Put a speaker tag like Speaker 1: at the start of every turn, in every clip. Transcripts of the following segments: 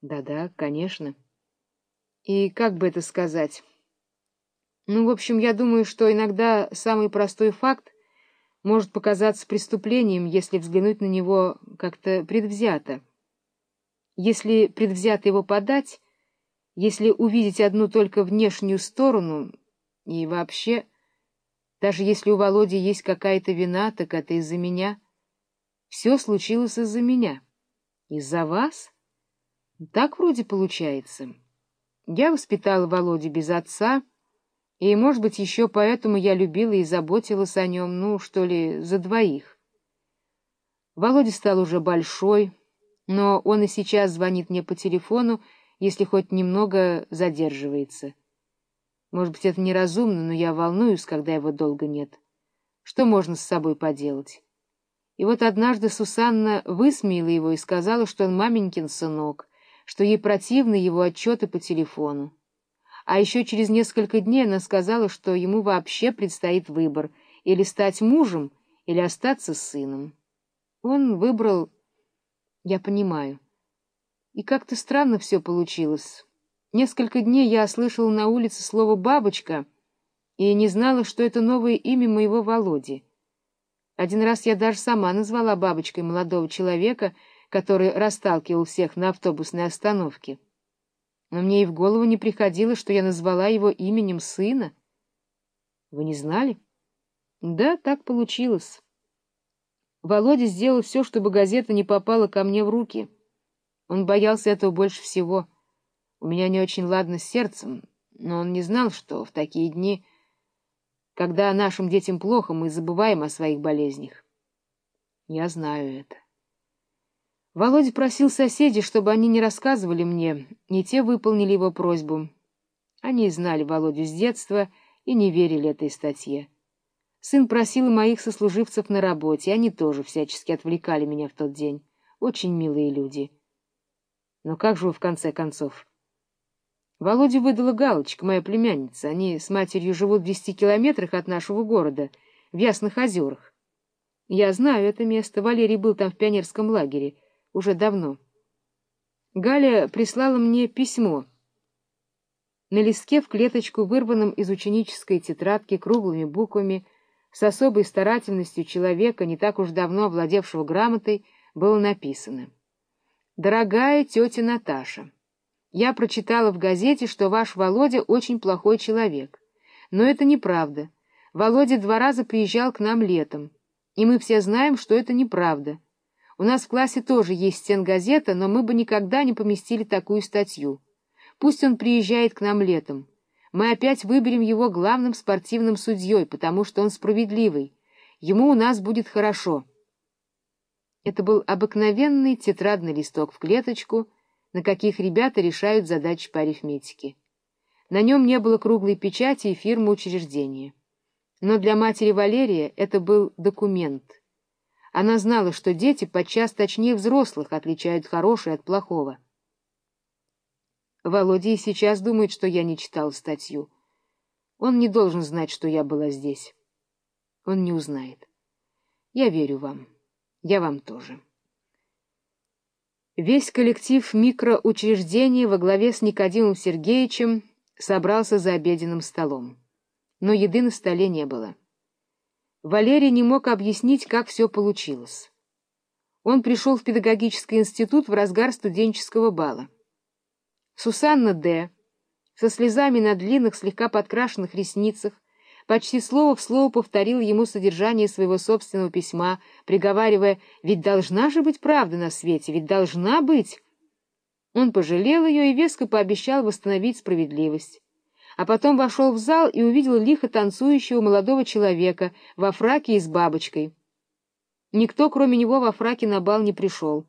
Speaker 1: Да-да, конечно. И как бы это сказать? Ну, в общем, я думаю, что иногда самый простой факт может показаться преступлением, если взглянуть на него как-то предвзято. Если предвзято его подать, если увидеть одну только внешнюю сторону, и вообще, даже если у Володи есть какая-то вина, так это из-за меня. Все случилось из-за меня. Из-за вас? Так вроде получается. Я воспитала Володю без отца, и, может быть, еще поэтому я любила и заботилась о нем, ну, что ли, за двоих. Володя стал уже большой, но он и сейчас звонит мне по телефону, если хоть немного задерживается. Может быть, это неразумно, но я волнуюсь, когда его долго нет. Что можно с собой поделать? И вот однажды Сусанна высмеяла его и сказала, что он маменькин сынок, что ей противны его отчеты по телефону. А еще через несколько дней она сказала, что ему вообще предстоит выбор — или стать мужем, или остаться сыном. Он выбрал... Я понимаю. И как-то странно все получилось. Несколько дней я слышала на улице слово «бабочка» и не знала, что это новое имя моего Володи. Один раз я даже сама назвала бабочкой молодого человека, который расталкивал всех на автобусной остановке. Но мне и в голову не приходило, что я назвала его именем сына. Вы не знали? Да, так получилось. Володя сделал все, чтобы газета не попала ко мне в руки. Он боялся этого больше всего — у меня не очень ладно с сердцем, но он не знал, что в такие дни, когда нашим детям плохо, мы забываем о своих болезнях. Я знаю это. Володя просил соседей, чтобы они не рассказывали мне, и те выполнили его просьбу. Они знали Володю с детства и не верили этой статье. Сын просил моих сослуживцев на работе, они тоже всячески отвлекали меня в тот день. Очень милые люди. Но как же вы в конце концов? Володя выдала галочка, моя племянница. Они с матерью живут в десяти километрах от нашего города, в Ясных озерах. Я знаю это место. Валерий был там в пионерском лагере уже давно. Галя прислала мне письмо. На листке в клеточку, вырванном из ученической тетрадки круглыми буквами, с особой старательностью человека, не так уж давно овладевшего грамотой, было написано «Дорогая тетя Наташа». Я прочитала в газете, что ваш Володя очень плохой человек. Но это неправда. Володя два раза приезжал к нам летом. И мы все знаем, что это неправда. У нас в классе тоже есть стенгазета, но мы бы никогда не поместили такую статью. Пусть он приезжает к нам летом. Мы опять выберем его главным спортивным судьей, потому что он справедливый. Ему у нас будет хорошо. Это был обыкновенный тетрадный листок в клеточку — на каких ребята решают задачи по арифметике. На нем не было круглой печати и фирмы учреждения. Но для матери Валерия это был документ. Она знала, что дети подчас точнее взрослых отличают хорошее от плохого. Володя и сейчас думает, что я не читал статью. Он не должен знать, что я была здесь. Он не узнает. Я верю вам. Я вам тоже. Весь коллектив микроучреждений во главе с Никодимом Сергеевичем собрался за обеденным столом. Но еды на столе не было. Валерий не мог объяснить, как все получилось. Он пришел в педагогический институт в разгар студенческого бала. Сусанна Д. со слезами на длинных, слегка подкрашенных ресницах почти слово в слово повторил ему содержание своего собственного письма, приговаривая «Ведь должна же быть правда на свете, ведь должна быть!» Он пожалел ее и веско пообещал восстановить справедливость. А потом вошел в зал и увидел лихо танцующего молодого человека во фраке и с бабочкой. Никто, кроме него, во фраке на бал не пришел.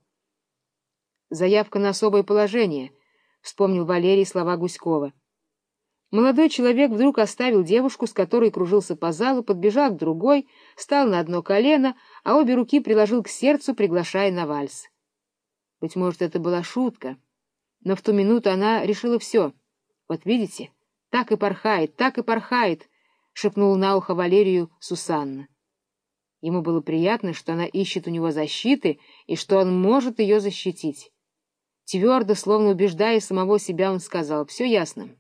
Speaker 1: «Заявка на особое положение», — вспомнил Валерий слова Гуськова. Молодой человек вдруг оставил девушку, с которой кружился по залу, подбежал к другой, стал на одно колено, а обе руки приложил к сердцу, приглашая на вальс. Быть может, это была шутка, но в ту минуту она решила все. Вот видите, так и порхает, так и порхает, — шепнула на ухо Валерию Сусанна. Ему было приятно, что она ищет у него защиты и что он может ее защитить. Твердо, словно убеждая самого себя, он сказал, «Все ясно.